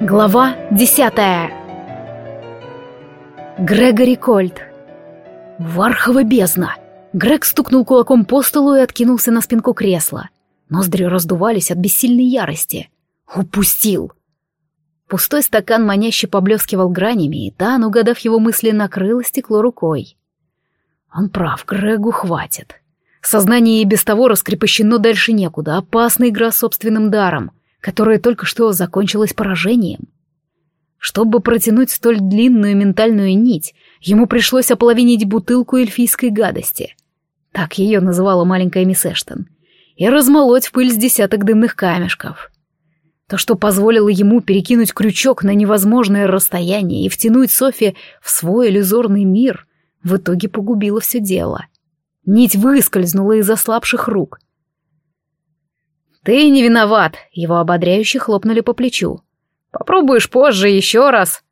Глава десятая Грегори Кольт Вархова бездна! Грег стукнул кулаком по столу и откинулся на спинку кресла. Ноздри раздувались от бессильной ярости. Упустил! Пустой стакан маняще поблескивал гранями, и Тан, угадав его мысли, накрыло стекло рукой. Он прав, Грегу хватит. Сознание и без того раскрепощено дальше некуда, опасная игра собственным даром — которая только что закончилась поражением. Чтобы протянуть столь длинную ментальную нить, ему пришлось ополовинить бутылку эльфийской гадости. Так ее называла маленькая мисс Эштон. И размолоть в пыль с десяток дымных камешков. То, что позволило ему перекинуть крючок на невозможное расстояние и втянуть Софи в свой иллюзорный мир, в итоге погубило все дело. Нить выскользнула из ослабших рук — «Ты не виноват!» — его ободряюще хлопнули по плечу. «Попробуешь позже еще раз!»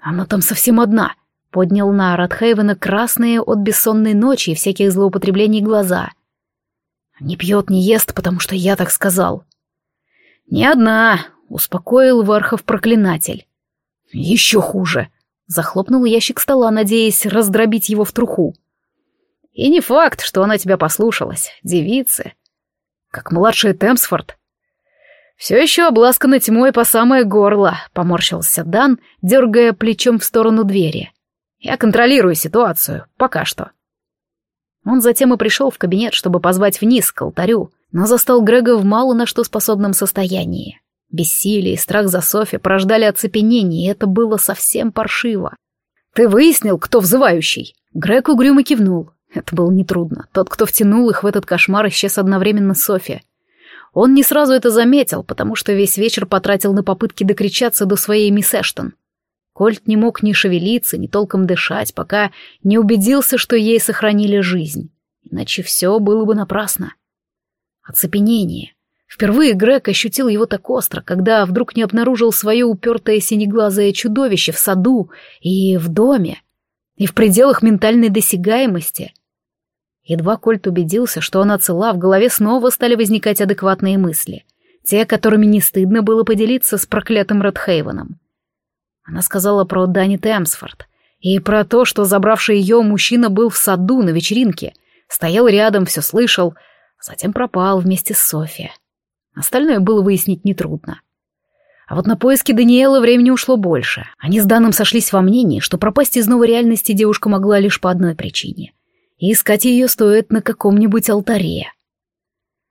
«Она там совсем одна!» — поднял на Радхейвена красные от бессонной ночи и всяких злоупотреблений глаза. «Не пьет, не ест, потому что я так сказал». «Не одна!» — успокоил Вархов проклинатель. «Еще хуже!» — захлопнул ящик стола, надеясь раздробить его в труху. «И не факт, что она тебя послушалась. Девицы, как младшая Темсфорд. «Все еще обласкана тьмой по самое горло», — поморщился Дан, дергая плечом в сторону двери. «Я контролирую ситуацию, пока что». Он затем и пришел в кабинет, чтобы позвать вниз к алтарю, но застал Грега в мало на что способном состоянии. Бессилие и страх за Софи порождали оцепенение, и это было совсем паршиво. «Ты выяснил, кто взывающий?» Грег угрюмо кивнул. Это было нетрудно. Тот, кто втянул их в этот кошмар, исчез одновременно с Софи. Он не сразу это заметил, потому что весь вечер потратил на попытки докричаться до своей мисс Эштон. Кольт не мог ни шевелиться, ни толком дышать, пока не убедился, что ей сохранили жизнь. Иначе все было бы напрасно. Оцепенение. Впервые Грег ощутил его так остро, когда вдруг не обнаружил свое упертое синеглазое чудовище в саду и в доме, и в пределах ментальной досягаемости. Едва Кольт убедился, что она цела, в голове снова стали возникать адекватные мысли. Те, которыми не стыдно было поделиться с проклятым Редхейвеном. Она сказала про Дани Темсфорд и про то, что забравший ее мужчина был в саду на вечеринке, стоял рядом, все слышал, затем пропал вместе с Софи. Остальное было выяснить нетрудно. А вот на поиски Даниэла времени ушло больше. Они с Даном сошлись во мнении, что пропасть из новой реальности девушка могла лишь по одной причине и искать ее стоит на каком-нибудь алтаре.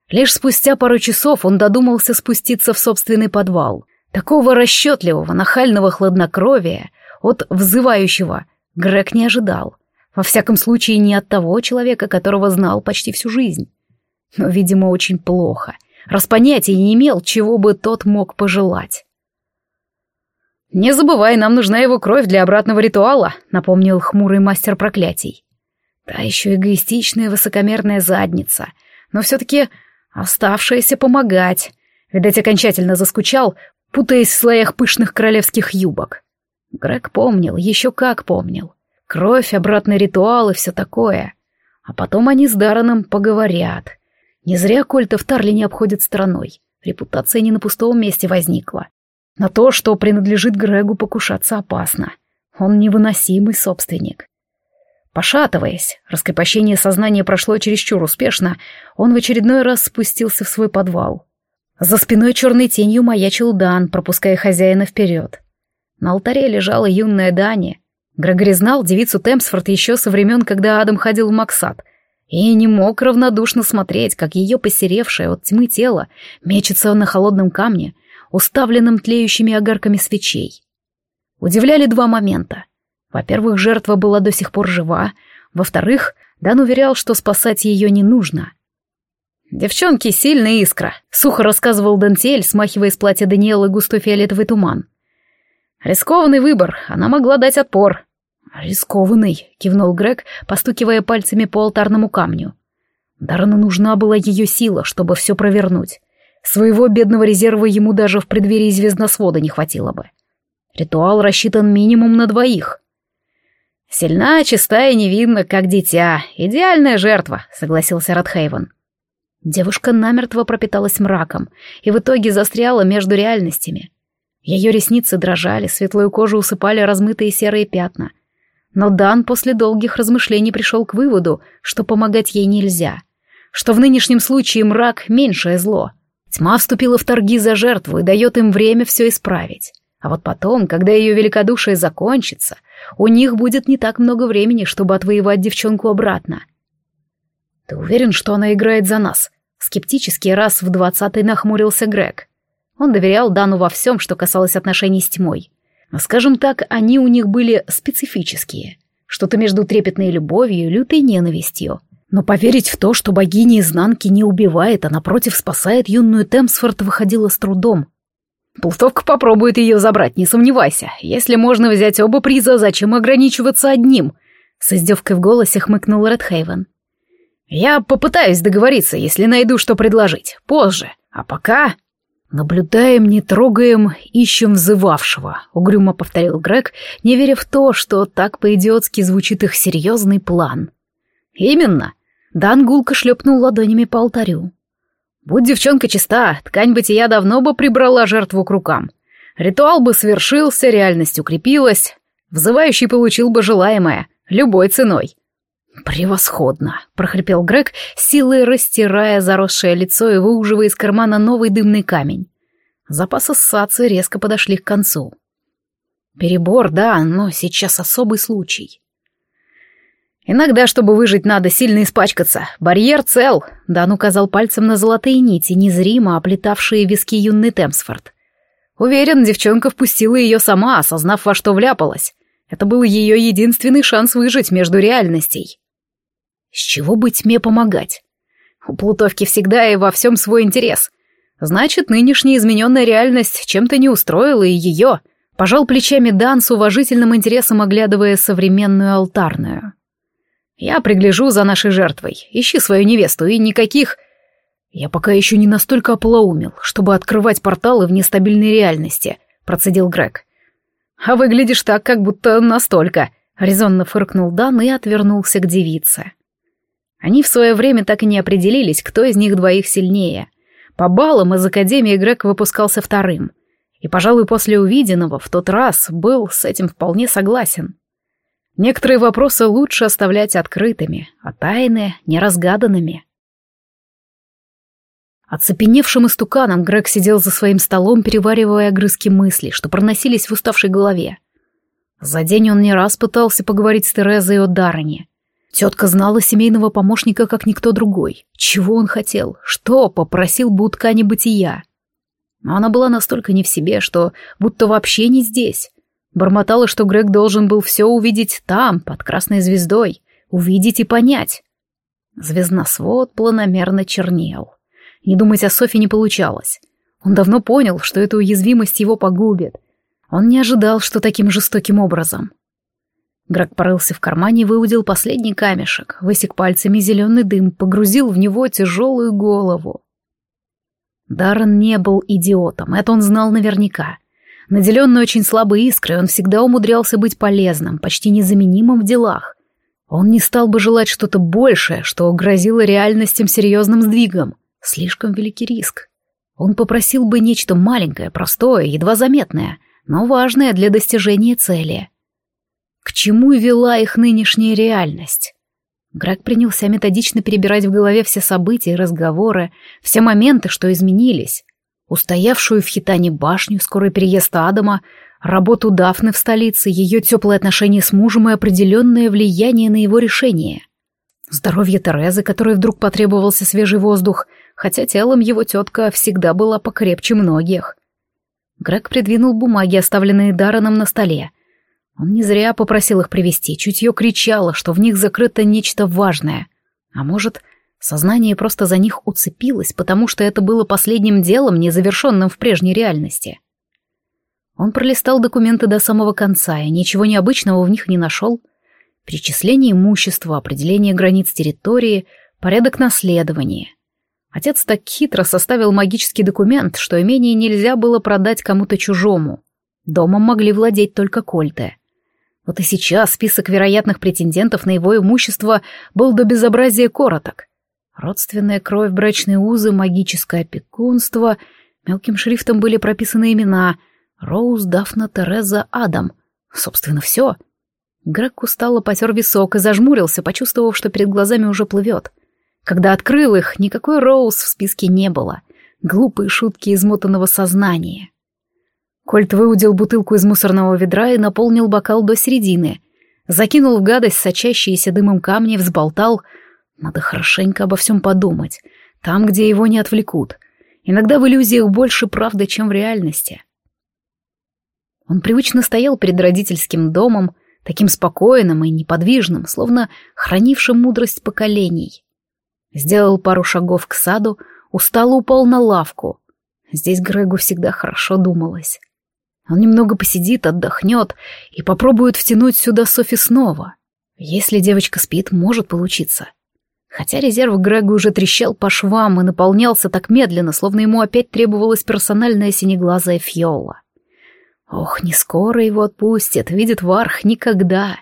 Лишь спустя пару часов он додумался спуститься в собственный подвал. Такого расчетливого, нахального хладнокровия от взывающего Грег не ожидал. Во всяком случае, не от того человека, которого знал почти всю жизнь. Но, видимо, очень плохо, раз понятия не имел, чего бы тот мог пожелать. «Не забывай, нам нужна его кровь для обратного ритуала», — напомнил хмурый мастер проклятий. Та еще эгоистичная высокомерная задница, но все-таки оставшаяся помогать. Видать, окончательно заскучал, путаясь в слоях пышных королевских юбок. Грег помнил, еще как помнил. Кровь, обратный ритуал и все такое. А потом они с Дараном поговорят. Не зря Кольта в Тарлине обходит стороной. Репутация не на пустом месте возникла. На то, что принадлежит Грегу, покушаться опасно. Он невыносимый собственник. Пошатываясь, раскрепощение сознания прошло чересчур успешно, он в очередной раз спустился в свой подвал. За спиной черной тенью маячил Дан, пропуская хозяина вперед. На алтаре лежала юная Дани. Грегори знал девицу Темсфорд еще со времен, когда Адам ходил в Максат, и не мог равнодушно смотреть, как ее посеревшее от тьмы тело мечется на холодном камне, уставленном тлеющими огарками свечей. Удивляли два момента — во-первых, жертва была до сих пор жива. Во-вторых, Дан уверял, что спасать ее не нужно. «Девчонки, сильная искра», — сухо рассказывал Дантель, смахивая с платья Даниэлы густой фиолетовый туман. «Рискованный выбор, она могла дать отпор». «Рискованный», — кивнул Грег, постукивая пальцами по алтарному камню. Дарану нужна была ее сила, чтобы все провернуть. Своего бедного резерва ему даже в преддверии звездносвода не хватило бы. Ритуал рассчитан минимум на двоих. «Сильна, чистая и невинна, как дитя. Идеальная жертва», — согласился Радхейвен. Девушка намертво пропиталась мраком и в итоге застряла между реальностями. Ее ресницы дрожали, светлую кожу усыпали размытые серые пятна. Но Дан после долгих размышлений пришел к выводу, что помогать ей нельзя, что в нынешнем случае мрак — меньшее зло. Тьма вступила в торги за жертву и дает им время все исправить. А вот потом, когда ее великодушие закончится, у них будет не так много времени, чтобы отвоевать девчонку обратно. «Ты уверен, что она играет за нас?» Скептически раз в двадцатый нахмурился Грег. Он доверял Дану во всем, что касалось отношений с тьмой. Скажем так, они у них были специфические. Что-то между трепетной любовью и лютой ненавистью. Но поверить в то, что богиня изнанки не убивает, а напротив спасает юную Темсфорд, выходило с трудом. Плутовка попробует ее забрать, не сомневайся. Если можно взять оба приза, зачем ограничиваться одним? С издевкой в голосе хмыкнул Редхейвен. Я попытаюсь договориться, если найду, что предложить. Позже. А пока... «Наблюдаем, не трогаем, ищем взывавшего», — угрюмо повторил Грег, не веря в то, что так по-идиотски звучит их серьезный план. «Именно!» — Дан гулко шлепнул ладонями по алтарю. «Будь девчонка чиста, ткань бытия давно бы прибрала жертву к рукам. Ритуал бы свершился, реальность укрепилась, взывающий получил бы желаемое, любой ценой. «Превосходно!» — прохрипел Грег, силой растирая заросшее лицо и выуживая из кармана новый дымный камень. Запасы ссацы резко подошли к концу. Перебор, да, но сейчас особый случай. «Иногда, чтобы выжить, надо сильно испачкаться. Барьер цел», — Дан указал пальцем на золотые нити, незримо оплетавшие виски юный Темсфорд. Уверен, девчонка впустила ее сама, осознав, во что вляпалась. Это был ее единственный шанс выжить между реальностей. С чего бы тьме помогать? У Плутовки всегда и во всем свой интерес. Значит, нынешняя измененная реальность чем-то не устроила и ее. Пожал плечами Дан с уважительным интересом, оглядывая современную алтарную. Я пригляжу за нашей жертвой. Ищи свою невесту и никаких... Я пока еще не настолько ополоумел, чтобы открывать порталы в нестабильной реальности, процедил Грег. А выглядишь так, как будто настолько, резонно фыркнул Дан и отвернулся к девице. Они в свое время так и не определились, кто из них двоих сильнее. По баллам из Академии Грег выпускался вторым. И, пожалуй, после увиденного в тот раз был с этим вполне согласен. Некоторые вопросы лучше оставлять открытыми, а тайны — неразгаданными. Оцепеневшим истуканом Грег сидел за своим столом, переваривая огрызки мыслей, что проносились в уставшей голове. За день он не раз пытался поговорить с Терезой о Даррене, Тетка знала семейного помощника, как никто другой. Чего он хотел? Что попросил бы у ткани бытия? Но она была настолько не в себе, что будто вообще не здесь. Бормотала, что Грег должен был все увидеть там, под красной звездой. Увидеть и понять. Звездносвод планомерно чернел. Не думать о Софи не получалось. Он давно понял, что эта уязвимость его погубит. Он не ожидал, что таким жестоким образом. Грег порылся в кармане и выудил последний камешек, высек пальцами зеленый дым, погрузил в него тяжелую голову. Даррен не был идиотом, это он знал наверняка. Наделенный очень слабой искрой, он всегда умудрялся быть полезным, почти незаменимым в делах. Он не стал бы желать что-то большее, что грозило реальностям серьезным сдвигом. Слишком великий риск. Он попросил бы нечто маленькое, простое, едва заметное, но важное для достижения цели — к чему вела их нынешняя реальность? Грег принялся методично перебирать в голове все события и разговоры, все моменты, что изменились. Устоявшую в Хитане башню, скорый переезд Адама, работу Дафны в столице, ее теплые отношения с мужем и определенное влияние на его решение. Здоровье Терезы, которой вдруг потребовался свежий воздух, хотя телом его тетка всегда была покрепче многих. Грег придвинул бумаги, оставленные Дарреном на столе, он не зря попросил их привести, чутье кричало, что в них закрыто нечто важное. А может, сознание просто за них уцепилось, потому что это было последним делом, незавершенным в прежней реальности. Он пролистал документы до самого конца и ничего необычного в них не нашел. Перечисление имущества, определение границ территории, порядок наследования. Отец так хитро составил магический документ, что имение нельзя было продать кому-то чужому. Домом могли владеть только кольты. Вот и сейчас список вероятных претендентов на его имущество был до безобразия короток. Родственная кровь, брачные узы, магическое опекунство. Мелким шрифтом были прописаны имена. Роуз, Дафна, Тереза, Адам. Собственно, все. Грег устало потер висок и зажмурился, почувствовав, что перед глазами уже плывет. Когда открыл их, никакой Роуз в списке не было. Глупые шутки измотанного сознания. Кольт выудил бутылку из мусорного ведра и наполнил бокал до середины. Закинул в гадость сочащиеся дымом камни, взболтал. Надо хорошенько обо всем подумать. Там, где его не отвлекут. Иногда в иллюзиях больше правды, чем в реальности. Он привычно стоял перед родительским домом, таким спокойным и неподвижным, словно хранившим мудрость поколений. Сделал пару шагов к саду, устало упал на лавку. Здесь Грегу всегда хорошо думалось. Он немного посидит, отдохнет и попробует втянуть сюда Софи снова. Если девочка спит, может получиться. Хотя резерв Грега уже трещал по швам и наполнялся так медленно, словно ему опять требовалась персональная синеглазая фиола. Ох, не скоро его отпустят, видит Варх никогда.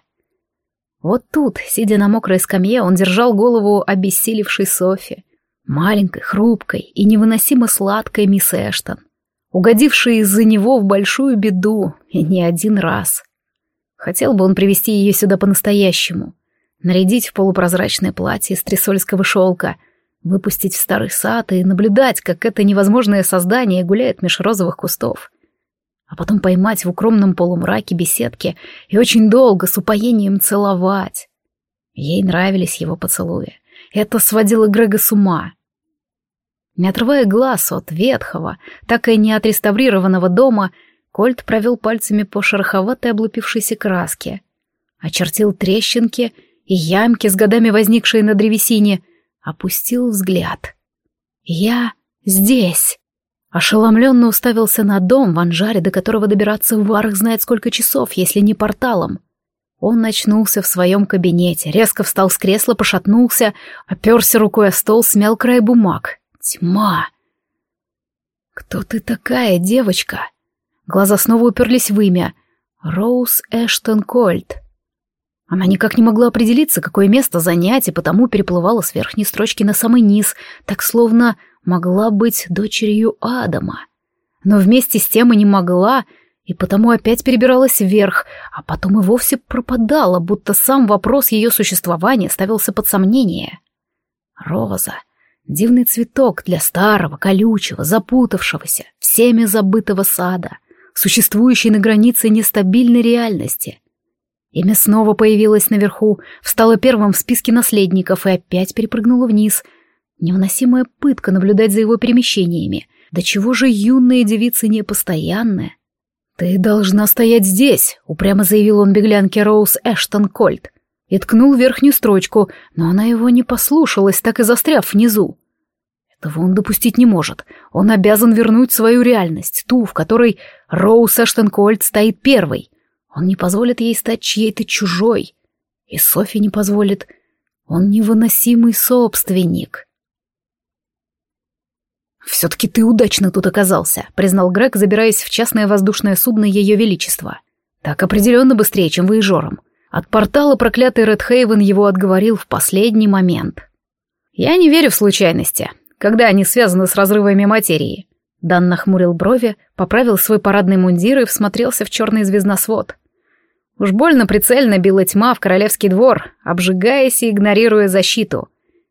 Вот тут, сидя на мокрой скамье, он держал голову обессилевшей Софи, маленькой, хрупкой и невыносимо сладкой мисс Эштон, угодившей из-за него в большую беду, и не один раз. Хотел бы он привести ее сюда по-настоящему, нарядить в полупрозрачное платье из тресольского шелка, выпустить в старый сад и наблюдать, как это невозможное создание гуляет меж розовых кустов — а потом поймать в укромном полумраке беседки и очень долго с упоением целовать. Ей нравились его поцелуи. Это сводило Грега с ума. Не отрывая глаз от ветхого, так и не отреставрированного дома, Кольт провел пальцами по шероховатой облупившейся краске, очертил трещинки и ямки с годами возникшие на древесине, опустил взгляд. «Я здесь!» Ошеломленно уставился на дом в анжаре, до которого добираться в Варах знает сколько часов, если не порталом. Он очнулся в своем кабинете, резко встал с кресла, пошатнулся, оперся рукой о стол, смял край бумаг. Тьма! «Кто ты такая, девочка?» Глаза снова уперлись в имя. Роуз Эштон Кольт. Она никак не могла определиться, какое место занять, и потому переплывала с верхней строчки на самый низ, так словно могла быть дочерью Адама. Но вместе с тем и не могла, и потому опять перебиралась вверх, а потом и вовсе пропадала, будто сам вопрос ее существования ставился под сомнение. Роза. Дивный цветок для старого, колючего, запутавшегося, всеми забытого сада, существующий на границе нестабильной реальности. Имя снова появилось наверху, встало первым в списке наследников и опять перепрыгнуло вниз — Невыносимая пытка наблюдать за его перемещениями. Да чего же юная девица непостоянная? «Ты должна стоять здесь», — упрямо заявил он беглянке Роуз Эштон Кольт. И ткнул верхнюю строчку, но она его не послушалась, так и застряв внизу. Этого он допустить не может. Он обязан вернуть свою реальность, ту, в которой Роуз Эштон Кольт стоит первой. Он не позволит ей стать чьей-то чужой. И Софи не позволит. Он невыносимый собственник. «Все-таки ты удачно тут оказался», — признал Грег, забираясь в частное воздушное судно Ее Величества. «Так определенно быстрее, чем выезжором. От портала проклятый Редхейвен его отговорил в последний момент. Я не верю в случайности, когда они связаны с разрывами материи». Дан нахмурил брови, поправил свой парадный мундир и всмотрелся в черный звездносвод. Уж больно прицельно била тьма в королевский двор, обжигаясь и игнорируя защиту.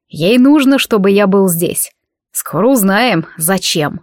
Ей нужно, чтобы я был здесь. Скоро узнаем, зачем.